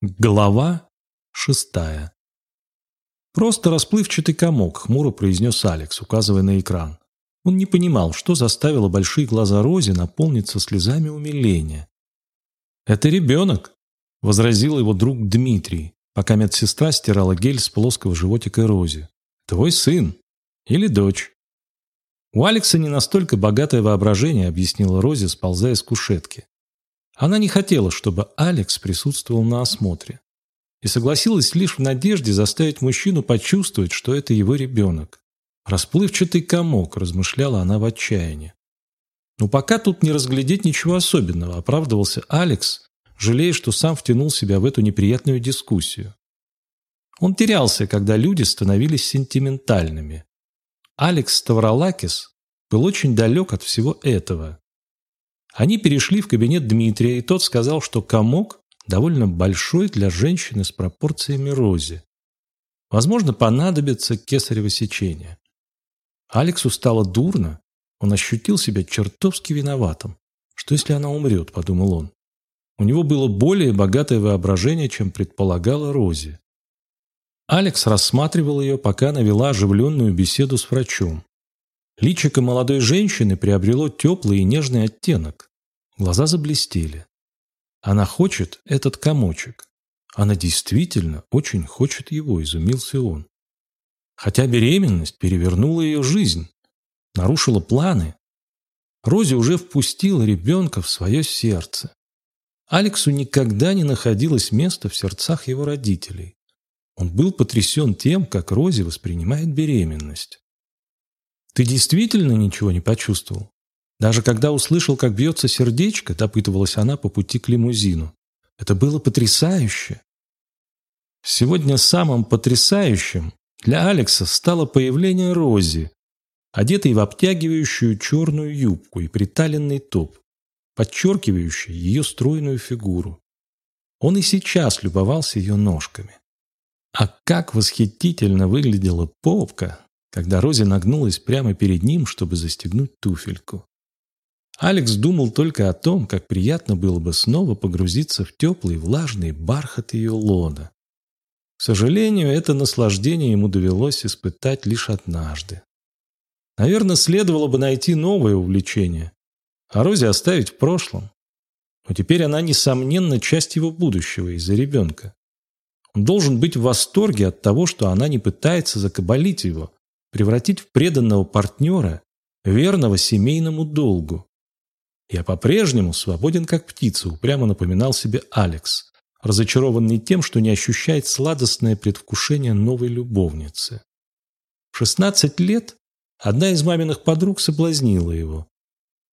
Глава шестая. «Просто расплывчатый комок», — хмуро произнес Алекс, указывая на экран. Он не понимал, что заставило большие глаза Рози наполниться слезами умиления. «Это ребенок», — возразил его друг Дмитрий, пока медсестра стирала гель с плоского животика Рози. «Твой сын. Или дочь». «У Алекса не настолько богатое воображение», — объяснила Рози, сползая с кушетки. Она не хотела, чтобы Алекс присутствовал на осмотре. И согласилась лишь в надежде заставить мужчину почувствовать, что это его ребенок. Расплывчатый комок, размышляла она в отчаянии. Но пока тут не разглядеть ничего особенного, оправдывался Алекс, жалея, что сам втянул себя в эту неприятную дискуссию. Он терялся, когда люди становились сентиментальными. Алекс Ставролакис был очень далек от всего этого. Они перешли в кабинет Дмитрия, и тот сказал, что комок довольно большой для женщины с пропорциями рози. Возможно, понадобится кесарево сечение. Алексу стало дурно, он ощутил себя чертовски виноватым. Что если она умрет, подумал он. У него было более богатое воображение, чем предполагала Рози. Алекс рассматривал ее, пока она вела оживленную беседу с врачом. Личико молодой женщины приобрело теплый и нежный оттенок. Глаза заблестели. Она хочет этот комочек. Она действительно очень хочет его, изумился он. Хотя беременность перевернула ее жизнь, нарушила планы. Рози уже впустила ребенка в свое сердце. Алексу никогда не находилось места в сердцах его родителей. Он был потрясен тем, как Рози воспринимает беременность. «Ты действительно ничего не почувствовал?» Даже когда услышал, как бьется сердечко, допытывалась она по пути к лимузину. Это было потрясающе. Сегодня самым потрясающим для Алекса стало появление Рози, одетой в обтягивающую черную юбку и приталенный топ, подчеркивающий ее стройную фигуру. Он и сейчас любовался ее ножками. А как восхитительно выглядела попка, когда Рози нагнулась прямо перед ним, чтобы застегнуть туфельку. Алекс думал только о том, как приятно было бы снова погрузиться в теплый влажный бархат ее лона. К сожалению, это наслаждение ему довелось испытать лишь однажды. Наверное, следовало бы найти новое увлечение, а Рози оставить в прошлом. Но теперь она, несомненно, часть его будущего из-за ребенка. Он должен быть в восторге от того, что она не пытается закабалить его, превратить в преданного партнера, верного семейному долгу. «Я по-прежнему свободен, как птица», — упрямо напоминал себе Алекс, разочарованный тем, что не ощущает сладостное предвкушение новой любовницы. В 16 лет одна из маминых подруг соблазнила его.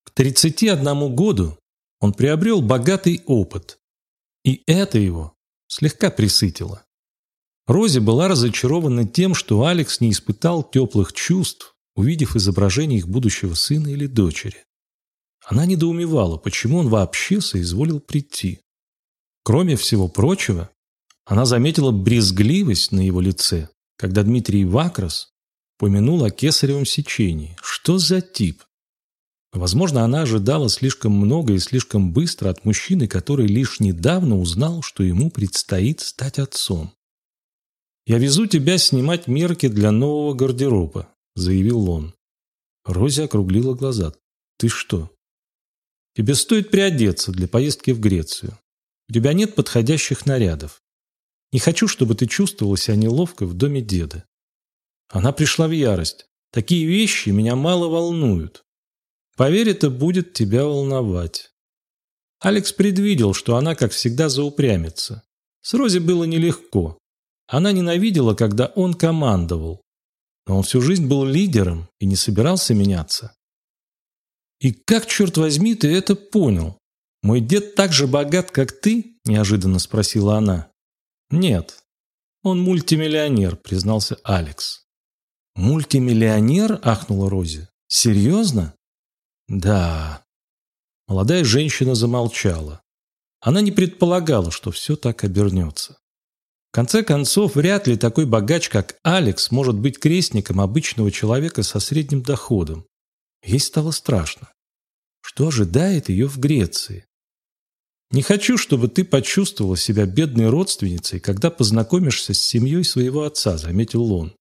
К 31 году он приобрел богатый опыт, и это его слегка присытило. Рози была разочарована тем, что Алекс не испытал теплых чувств, увидев изображение их будущего сына или дочери. Она недоумевала, почему он вообще соизволил прийти. Кроме всего прочего, она заметила брезгливость на его лице, когда Дмитрий Вакрос помянул о кесаревом сечении. Что за тип? Возможно, она ожидала слишком много и слишком быстро от мужчины, который лишь недавно узнал, что ему предстоит стать отцом. «Я везу тебя снимать мерки для нового гардероба», — заявил он. Рози округлила глаза. «Ты что, Тебе стоит приодеться для поездки в Грецию. У тебя нет подходящих нарядов. Не хочу, чтобы ты чувствовала себя неловко в доме деда. Она пришла в ярость. Такие вещи меня мало волнуют. Поверь, это будет тебя волновать. Алекс предвидел, что она, как всегда, заупрямится. С Рози было нелегко. Она ненавидела, когда он командовал. Но он всю жизнь был лидером и не собирался меняться. «И как, черт возьми, ты это понял? Мой дед так же богат, как ты?» – неожиданно спросила она. «Нет, он мультимиллионер», – признался Алекс. «Мультимиллионер?» – ахнула Рози. «Серьезно?» «Да». Молодая женщина замолчала. Она не предполагала, что все так обернется. В конце концов, вряд ли такой богач, как Алекс, может быть крестником обычного человека со средним доходом. Ей стало страшно. Что ожидает ее в Греции? Не хочу, чтобы ты почувствовала себя бедной родственницей, когда познакомишься с семьей своего отца», — заметил он.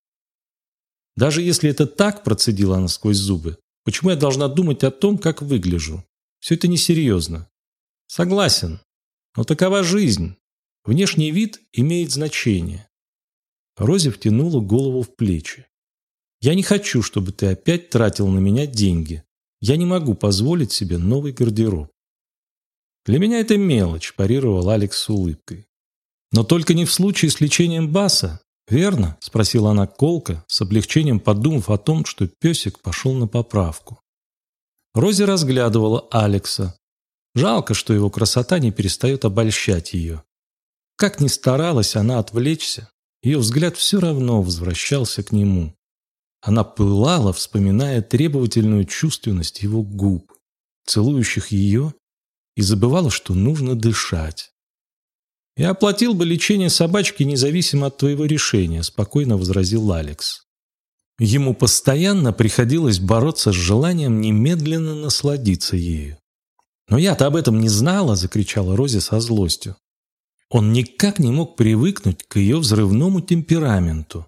«Даже если это так», — процедила она сквозь зубы, «почему я должна думать о том, как выгляжу? Все это несерьезно». «Согласен. Но такова жизнь. Внешний вид имеет значение». Рози втянула голову в плечи. «Я не хочу, чтобы ты опять тратил на меня деньги. Я не могу позволить себе новый гардероб». «Для меня это мелочь», – парировал Алекс с улыбкой. «Но только не в случае с лечением Баса, верно?» – спросила она колко, с облегчением подумав о том, что песик пошел на поправку. Рози разглядывала Алекса. Жалко, что его красота не перестает обольщать ее. Как ни старалась она отвлечься, ее взгляд все равно возвращался к нему. Она пылала, вспоминая требовательную чувственность его губ, целующих ее и забывала, что нужно дышать. «Я оплатил бы лечение собачки независимо от твоего решения», – спокойно возразил Алекс. Ему постоянно приходилось бороться с желанием немедленно насладиться ею. «Но я-то об этом не знала!» – закричала Рози со злостью. Он никак не мог привыкнуть к ее взрывному темпераменту.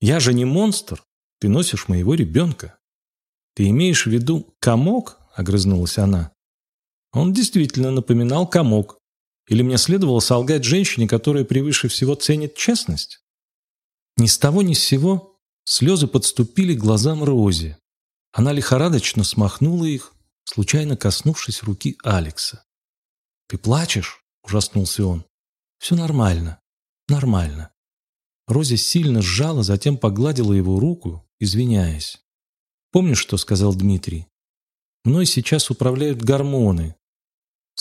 «Я же не монстр! Ты носишь моего ребенка!» «Ты имеешь в виду комок?» – огрызнулась она. Он действительно напоминал комок. Или мне следовало солгать женщине, которая превыше всего ценит честность? Ни с того ни с сего слезы подступили к глазам Рози. Она лихорадочно смахнула их, случайно коснувшись руки Алекса. «Ты плачешь?» – ужаснулся он. «Все нормально. Нормально». Рози сильно сжала, затем погладила его руку, извиняясь. «Помнишь, что сказал Дмитрий? Мной сейчас управляют гормоны,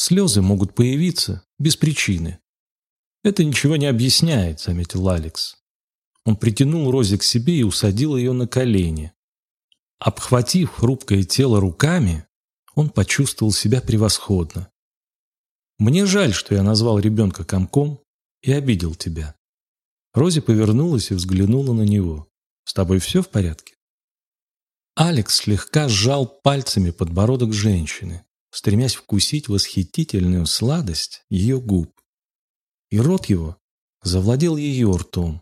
Слезы могут появиться без причины. «Это ничего не объясняет», — заметил Алекс. Он притянул Рози к себе и усадил ее на колени. Обхватив хрупкое тело руками, он почувствовал себя превосходно. «Мне жаль, что я назвал ребенка комком и обидел тебя». Рози повернулась и взглянула на него. «С тобой все в порядке?» Алекс слегка сжал пальцами подбородок женщины стремясь вкусить восхитительную сладость ее губ. И рот его завладел ее ртом.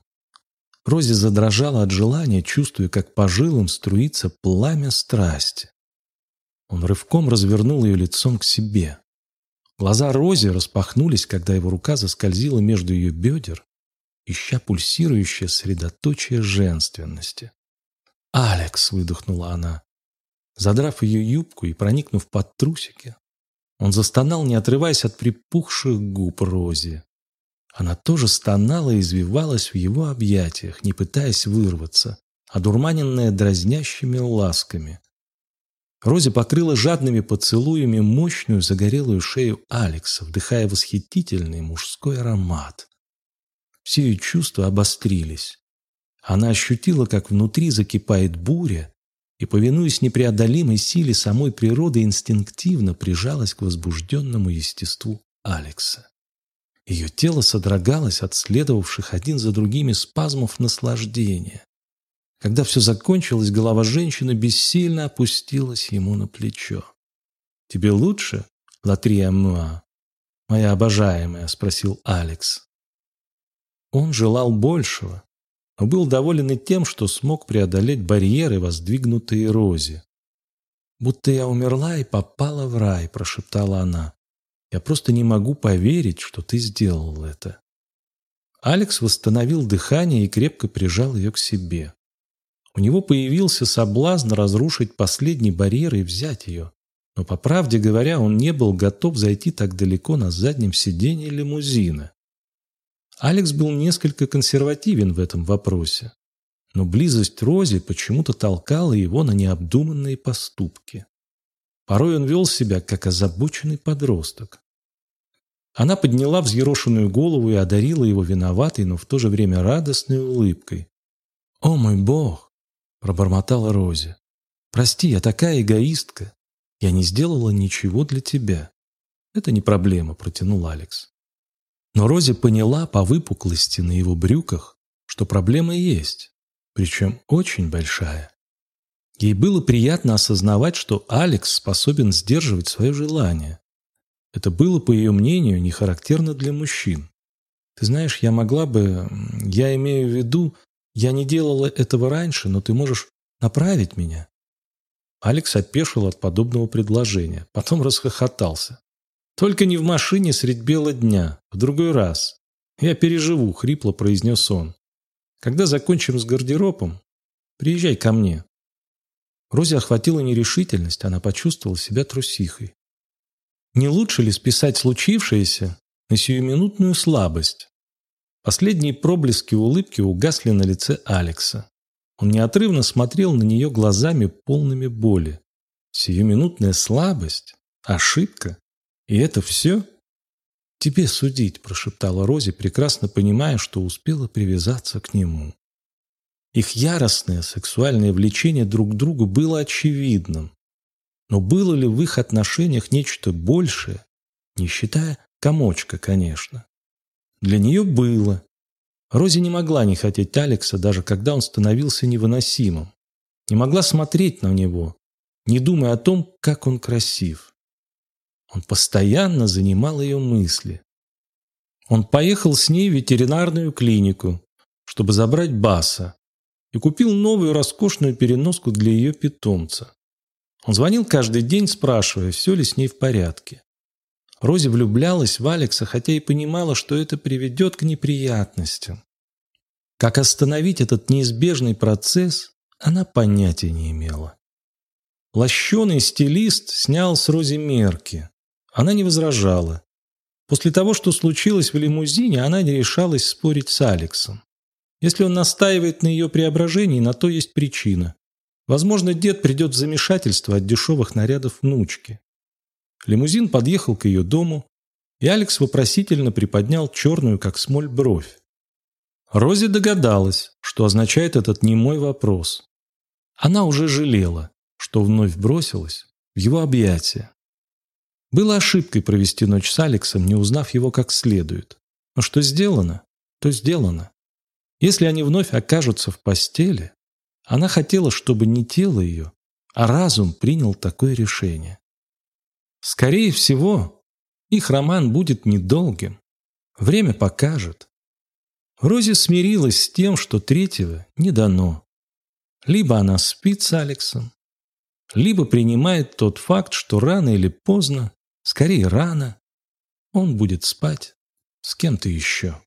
Рози задрожала от желания, чувствуя, как по жилам струится пламя страсти. Он рывком развернул ее лицом к себе. Глаза Рози распахнулись, когда его рука заскользила между ее бедер, ища пульсирующее средоточие женственности. «Алекс!» — выдохнула она. Задрав ее юбку и проникнув под трусики, он застонал, не отрываясь от припухших губ Рози. Она тоже стонала и извивалась в его объятиях, не пытаясь вырваться, одурманенная дразнящими ласками. Рози покрыла жадными поцелуями мощную загорелую шею Алекса, вдыхая восхитительный мужской аромат. Все ее чувства обострились. Она ощутила, как внутри закипает буря, и, повинуясь непреодолимой силе самой природы, инстинктивно прижалась к возбужденному естеству Алекса. Ее тело содрогалось от следовавших один за другими спазмов наслаждения. Когда все закончилось, голова женщины бессильно опустилась ему на плечо. «Тебе лучше, Латрия Муа?» «Моя обожаемая», — спросил Алекс. Он желал большего, но был доволен и тем, что смог преодолеть барьеры, воздвигнутые Розе. «Будто я умерла и попала в рай», – прошептала она. «Я просто не могу поверить, что ты сделал это». Алекс восстановил дыхание и крепко прижал ее к себе. У него появился соблазн разрушить последний барьер и взять ее. Но, по правде говоря, он не был готов зайти так далеко на заднем сиденье лимузина. Алекс был несколько консервативен в этом вопросе, но близость Рози почему-то толкала его на необдуманные поступки. Порой он вел себя, как озабоченный подросток. Она подняла взъерошенную голову и одарила его виноватой, но в то же время радостной улыбкой. «О мой бог!» – пробормотала Рози. «Прости, я такая эгоистка. Я не сделала ничего для тебя». «Это не проблема», – протянул Алекс. Но Рози поняла по выпуклости на его брюках, что проблема есть, причем очень большая. Ей было приятно осознавать, что Алекс способен сдерживать свое желание. Это было, по ее мнению, не характерно для мужчин. Ты знаешь, я могла бы... Я имею в виду, я не делала этого раньше, но ты можешь направить меня. Алекс опешил от подобного предложения, потом расхохотался. «Только не в машине средь бела дня, в другой раз. Я переживу», — хрипло произнес он. «Когда закончим с гардеробом, приезжай ко мне». Розе охватила нерешительность, она почувствовала себя трусихой. Не лучше ли списать случившееся на сиюминутную слабость? Последние проблески улыбки угасли на лице Алекса. Он неотрывно смотрел на нее глазами полными боли. Сиюминутная слабость? Ошибка? И это все? «Тебе судить», – прошептала Рози, прекрасно понимая, что успела привязаться к нему. Их яростное сексуальное влечение друг к другу было очевидным. Но было ли в их отношениях нечто большее, не считая комочка, конечно? Для нее было, Рози не могла не хотеть Алекса, даже когда он становился невыносимым. Не могла смотреть на него, не думая о том, как он красив. Он постоянно занимал ее мысли. Он поехал с ней в ветеринарную клинику, чтобы забрать Баса, и купил новую роскошную переноску для ее питомца. Он звонил каждый день, спрашивая, все ли с ней в порядке. Рози влюблялась в Алекса, хотя и понимала, что это приведет к неприятностям. Как остановить этот неизбежный процесс, она понятия не имела. Лощеный стилист снял с Рози мерки. Она не возражала. После того, что случилось в лимузине, она не решалась спорить с Алексом. Если он настаивает на ее преображении, на то есть причина. Возможно, дед придет в замешательство от дешевых нарядов внучки. Лимузин подъехал к ее дому, и Алекс вопросительно приподнял черную, как смоль, бровь. Рози догадалась, что означает этот немой вопрос. Она уже жалела, что вновь бросилась в его объятия. Было ошибкой провести ночь с Алексом, не узнав его как следует. Но что сделано, то сделано. Если они вновь окажутся в постели, она хотела, чтобы не тело ее, а разум принял такое решение. Скорее всего, их роман будет недолгим. Время покажет. Рози смирилась с тем, что третьего не дано. Либо она спит с Алексом, либо принимает тот факт, что рано или поздно, скорее рано, он будет спать с кем-то еще.